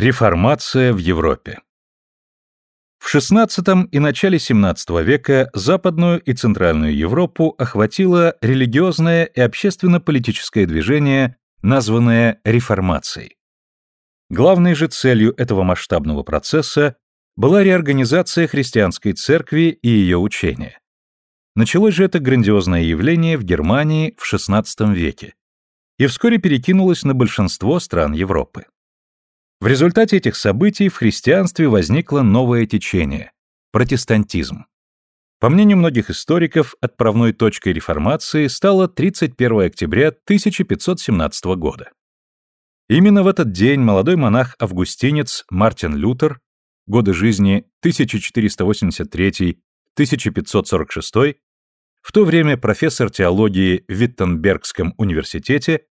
Реформация в Европе В XVI и начале XVII века Западную и Центральную Европу охватило религиозное и общественно-политическое движение, названное Реформацией. Главной же целью этого масштабного процесса была реорганизация христианской церкви и ее учения. Началось же это грандиозное явление в Германии в XVI веке и вскоре перекинулось на большинство стран Европы. В результате этих событий в христианстве возникло новое течение – протестантизм. По мнению многих историков, отправной точкой реформации стало 31 октября 1517 года. Именно в этот день молодой монах-августинец Мартин Лютер, годы жизни 1483-1546, в то время профессор теологии в Виттенбергском университете,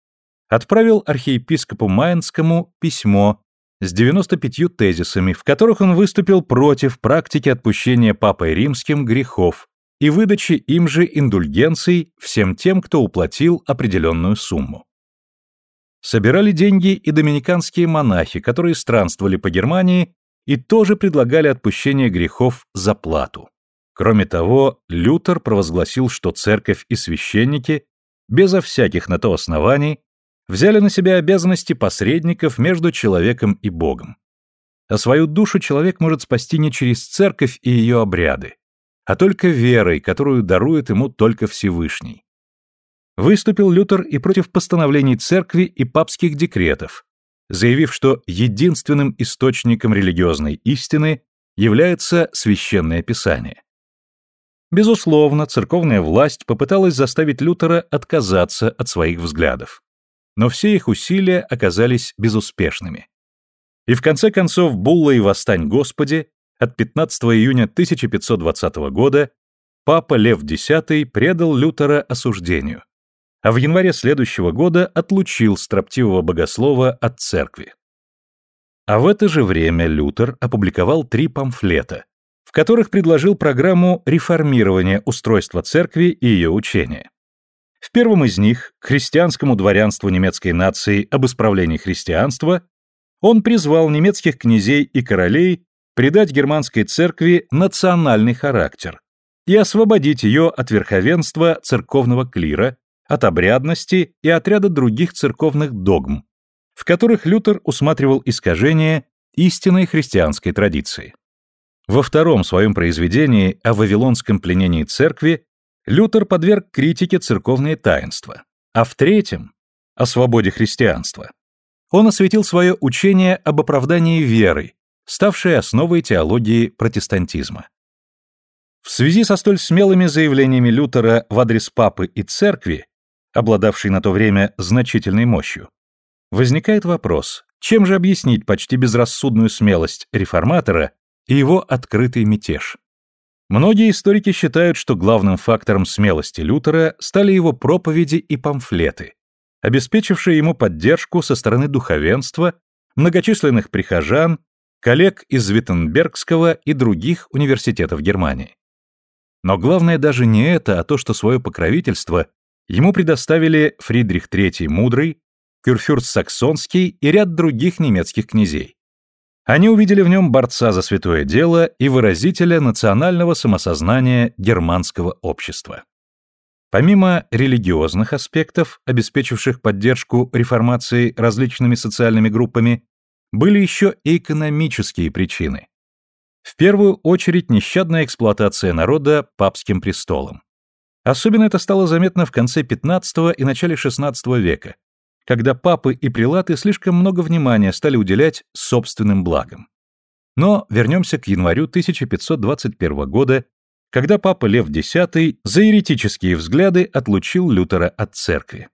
отправил архиепископу Майнскому письмо с 95 тезисами, в которых он выступил против практики отпущения Папой Римским грехов и выдачи им же индульгенций всем тем, кто уплатил определенную сумму. Собирали деньги и доминиканские монахи, которые странствовали по Германии и тоже предлагали отпущение грехов за плату. Кроме того, Лютер провозгласил, что церковь и священники, безо всяких на то оснований, взяли на себя обязанности посредников между человеком и Богом. А свою душу человек может спасти не через церковь и ее обряды, а только верой, которую дарует ему только Всевышний. Выступил Лютер и против постановлений церкви и папских декретов, заявив, что единственным источником религиозной истины является священное писание. Безусловно, церковная власть попыталась заставить Лютера отказаться от своих взглядов. Но все их усилия оказались безуспешными. И в конце концов Булла и «Восстань Господи» от 15 июня 1520 года папа Лев X предал Лютера осуждению, а в январе следующего года отлучил строптивого богослова от церкви. А в это же время Лютер опубликовал три памфлета, в которых предложил программу реформирования устройства церкви и ее учения. В первом из них, к христианскому дворянству немецкой нации об исправлении христианства, он призвал немецких князей и королей придать германской церкви национальный характер и освободить ее от верховенства церковного клира, от обрядности и от ряда других церковных догм, в которых Лютер усматривал искажение истинной христианской традиции. Во втором своем произведении о вавилонском пленении церкви Лютер подверг критике церковные таинства, а в третьем — о свободе христианства. Он осветил свое учение об оправдании веры, ставшей основой теологии протестантизма. В связи со столь смелыми заявлениями Лютера в адрес папы и церкви, обладавшей на то время значительной мощью, возникает вопрос, чем же объяснить почти безрассудную смелость реформатора и его открытый мятеж? Многие историки считают, что главным фактором смелости Лютера стали его проповеди и памфлеты, обеспечившие ему поддержку со стороны духовенства, многочисленных прихожан, коллег из Виттенбергского и других университетов Германии. Но главное даже не это, а то, что свое покровительство ему предоставили Фридрих III Мудрый, Кюрфюрст Саксонский и ряд других немецких князей. Они увидели в нем борца за святое дело и выразителя национального самосознания германского общества. Помимо религиозных аспектов, обеспечивших поддержку реформации различными социальными группами, были еще и экономические причины. В первую очередь нещадная эксплуатация народа папским престолом. Особенно это стало заметно в конце XV и начале XVI века, когда папы и прилаты слишком много внимания стали уделять собственным благам. Но вернемся к январю 1521 года, когда папа Лев X за еретические взгляды отлучил Лютера от церкви.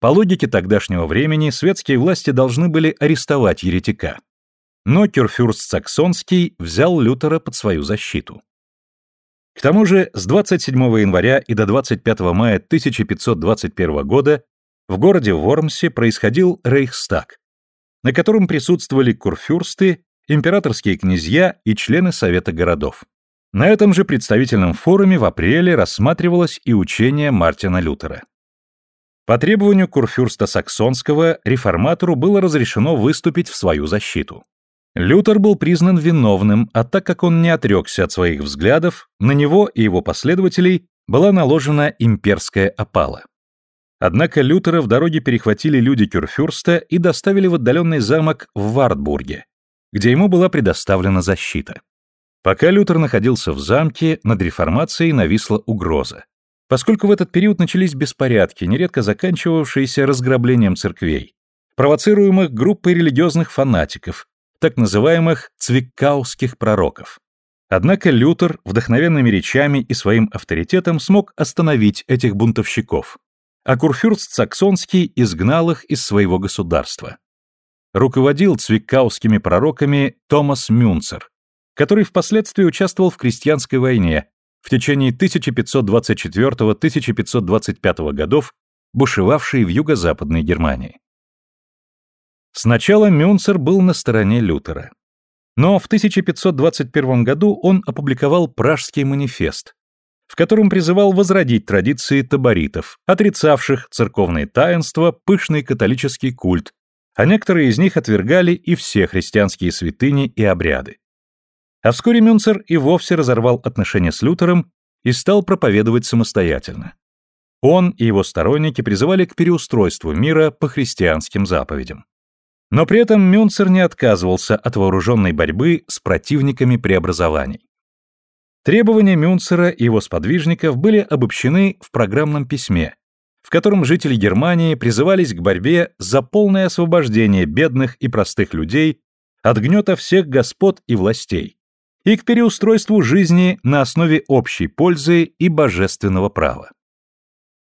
По логике тогдашнего времени светские власти должны были арестовать еретика. Но Кюрфюрст Саксонский взял Лютера под свою защиту. К тому же с 27 января и до 25 мая 1521 года в городе Вормсе происходил Рейхстаг, на котором присутствовали курфюрсты, императорские князья и члены Совета городов. На этом же представительном форуме в апреле рассматривалось и учение Мартина Лютера. По требованию курфюрста Саксонского реформатору было разрешено выступить в свою защиту. Лютер был признан виновным, а так как он не отрекся от своих взглядов, на него и его последователей была наложена имперская опала. Однако Лютера в дороге перехватили люди Кюрфюрста и доставили в отдаленный замок в Вартбурге, где ему была предоставлена защита. Пока Лютер находился в замке, над реформацией нависла угроза. Поскольку в этот период начались беспорядки, нередко заканчивавшиеся разграблением церквей, провоцируемых группой религиозных фанатиков, так называемых цвиккаусских пророков. Однако Лютер, вдохновенными речами и своим авторитетом, смог остановить этих бунтовщиков, а Курфюрст Саксонский изгнал их из своего государства. Руководил цвиккаусскими пророками Томас Мюнцер, который впоследствии участвовал в крестьянской войне в течение 1524-1525 годов, бушевавшей в юго-западной Германии. Сначала Мюнцер был на стороне Лютера. Но в 1521 году он опубликовал Пражский манифест, в котором призывал возродить традиции таборитов, отрицавших церковные таинства, пышный католический культ, а некоторые из них отвергали и все христианские святыни и обряды. А вскоре Мюнцер и вовсе разорвал отношения с Лютером и стал проповедовать самостоятельно. Он и его сторонники призывали к переустройству мира по христианским заповедям. Но при этом Мюнцер не отказывался от вооруженной борьбы с противниками преобразований. Требования Мюнцера и его сподвижников были обобщены в программном письме, в котором жители Германии призывались к борьбе за полное освобождение бедных и простых людей от гнета всех господ и властей и к переустройству жизни на основе общей пользы и божественного права.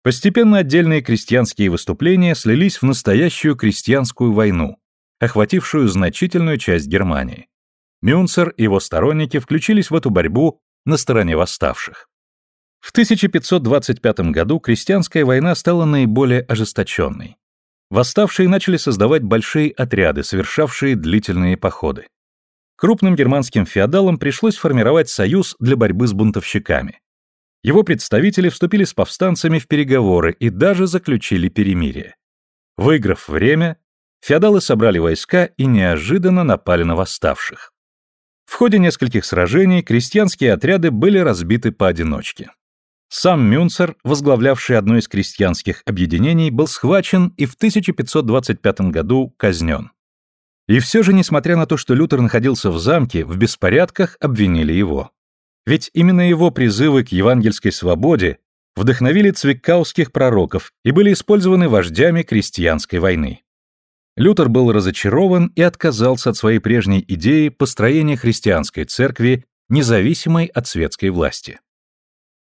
Постепенно отдельные крестьянские выступления слились в настоящую крестьянскую войну, охватившую значительную часть Германии. Мюнцер и его сторонники включились в эту борьбу на стороне восставших. В 1525 году крестьянская война стала наиболее ожесточенной. Восставшие начали создавать большие отряды, совершавшие длительные походы. Крупным германским феодалам пришлось формировать союз для борьбы с бунтовщиками. Его представители вступили с повстанцами в переговоры и даже заключили перемирие. Выиграв время, феодалы собрали войска и неожиданно напали на восставших. В ходе нескольких сражений крестьянские отряды были разбиты поодиночке. Сам Мюнцер, возглавлявший одно из крестьянских объединений, был схвачен и в 1525 году казнен. И все же, несмотря на то, что Лютер находился в замке, в беспорядках обвинили его. Ведь именно его призывы к евангельской свободе вдохновили цвиккауских пророков и были использованы вождями крестьянской войны. Лютер был разочарован и отказался от своей прежней идеи построения христианской церкви, независимой от светской власти.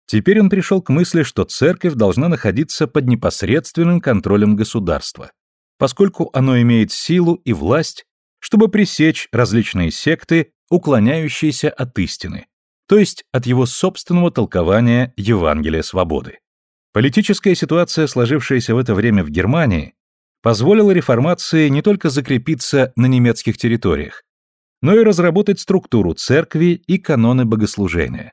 Теперь он пришел к мысли, что церковь должна находиться под непосредственным контролем государства, поскольку оно имеет силу и власть, чтобы пресечь различные секты, уклоняющиеся от истины, то есть от его собственного толкования Евангелия свободы. Политическая ситуация, сложившаяся в это время в Германии, позволило реформации не только закрепиться на немецких территориях, но и разработать структуру церкви и каноны богослужения.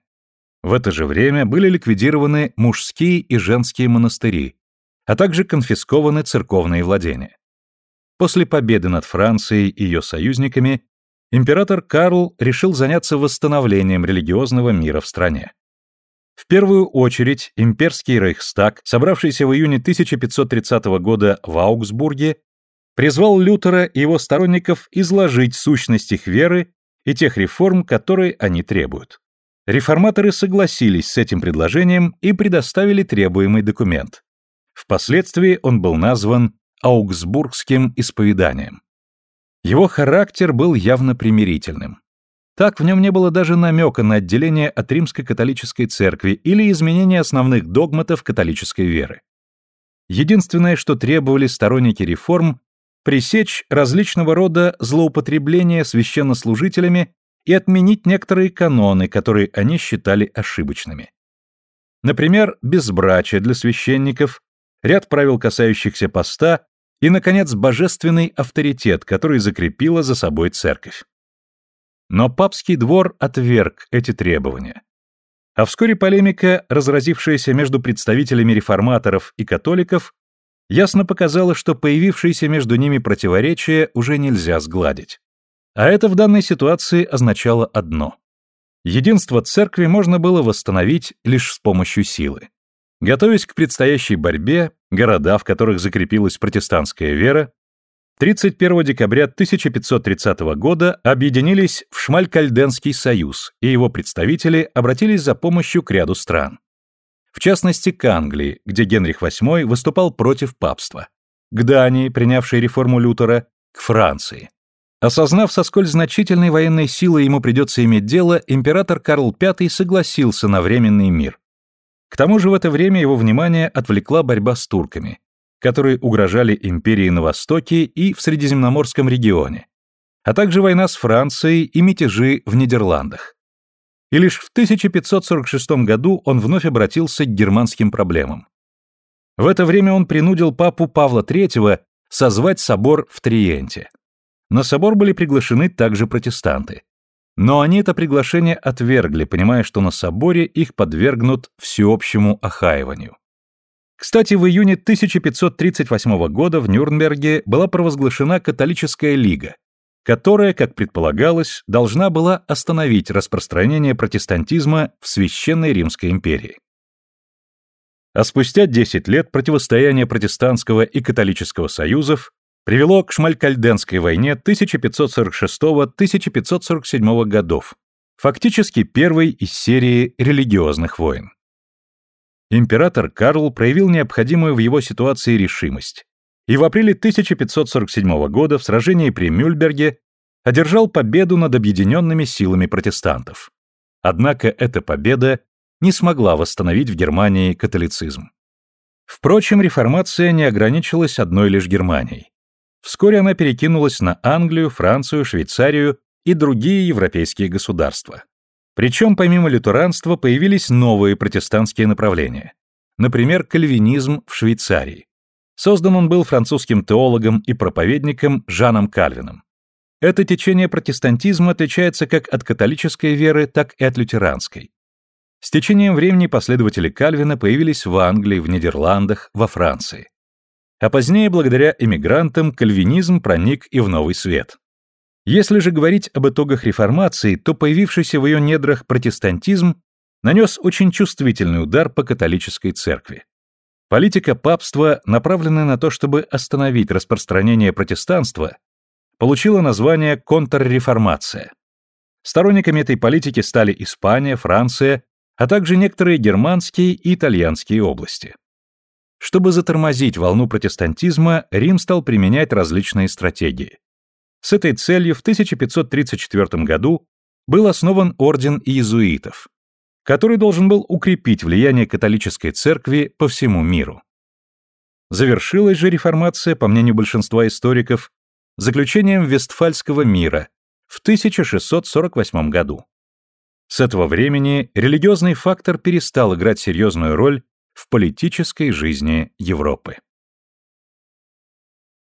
В это же время были ликвидированы мужские и женские монастыри, а также конфискованы церковные владения. После победы над Францией и ее союзниками император Карл решил заняться восстановлением религиозного мира в стране. В первую очередь имперский Рейхстаг, собравшийся в июне 1530 года в Аугсбурге, призвал Лютера и его сторонников изложить сущность их веры и тех реформ, которые они требуют. Реформаторы согласились с этим предложением и предоставили требуемый документ. Впоследствии он был назван Аугсбургским исповеданием. Его характер был явно примирительным. Так в нем не было даже намека на отделение от римской католической церкви или изменение основных догматов католической веры. Единственное, что требовали сторонники реформ, пресечь различного рода злоупотребления священнослужителями и отменить некоторые каноны, которые они считали ошибочными. Например, безбрачие для священников, ряд правил, касающихся поста, и, наконец, божественный авторитет, который закрепила за собой церковь. Но папский двор отверг эти требования. А вскоре полемика, разразившаяся между представителями реформаторов и католиков, ясно показала, что появившиеся между ними противоречия уже нельзя сгладить. А это в данной ситуации означало одно. Единство церкви можно было восстановить лишь с помощью силы. Готовясь к предстоящей борьбе, города, в которых закрепилась протестантская вера, 31 декабря 1530 года объединились в Шмалькальденский союз, и его представители обратились за помощью к ряду стран. В частности, к Англии, где Генрих VIII выступал против папства, к Дании, принявшей реформу Лютера, к Франции. Осознав, со сколь значительной военной силой ему придется иметь дело, император Карл V согласился на временный мир. К тому же в это время его внимание отвлекла борьба с турками, которые угрожали империи на Востоке и в Средиземноморском регионе, а также война с Францией и мятежи в Нидерландах. И лишь в 1546 году он вновь обратился к германским проблемам. В это время он принудил папу Павла III созвать собор в Триенте. На собор были приглашены также протестанты. Но они это приглашение отвергли, понимая, что на соборе их подвергнут всеобщему охаиванию. Кстати, в июне 1538 года в Нюрнберге была провозглашена католическая лига, которая, как предполагалось, должна была остановить распространение протестантизма в Священной Римской империи. А спустя 10 лет противостояние протестантского и католического союзов привело к Шмалькальденской войне 1546-1547 годов, фактически первой из серии религиозных войн. Император Карл проявил необходимую в его ситуации решимость и в апреле 1547 года в сражении при Мюльберге одержал победу над объединенными силами протестантов. Однако эта победа не смогла восстановить в Германии католицизм. Впрочем, реформация не ограничилась одной лишь Германией. Вскоре она перекинулась на Англию, Францию, Швейцарию и другие европейские государства. Причем помимо лютеранства появились новые протестантские направления. Например, кальвинизм в Швейцарии. Создан он был французским теологом и проповедником Жаном Кальвином. Это течение протестантизма отличается как от католической веры, так и от лютеранской. С течением времени последователи Кальвина появились в Англии, в Нидерландах, во Франции а позднее, благодаря эмигрантам, кальвинизм проник и в новый свет. Если же говорить об итогах реформации, то появившийся в ее недрах протестантизм нанес очень чувствительный удар по католической церкви. Политика папства, направленная на то, чтобы остановить распространение протестанства, получила название контрреформация. Сторонниками этой политики стали Испания, Франция, а также некоторые германские и итальянские области. Чтобы затормозить волну протестантизма, Рим стал применять различные стратегии. С этой целью в 1534 году был основан орден иезуитов, который должен был укрепить влияние католической церкви по всему миру. Завершилась же реформация, по мнению большинства историков, заключением Вестфальского мира в 1648 году. С этого времени религиозный фактор перестал играть серьезную роль в политической жизни Европы.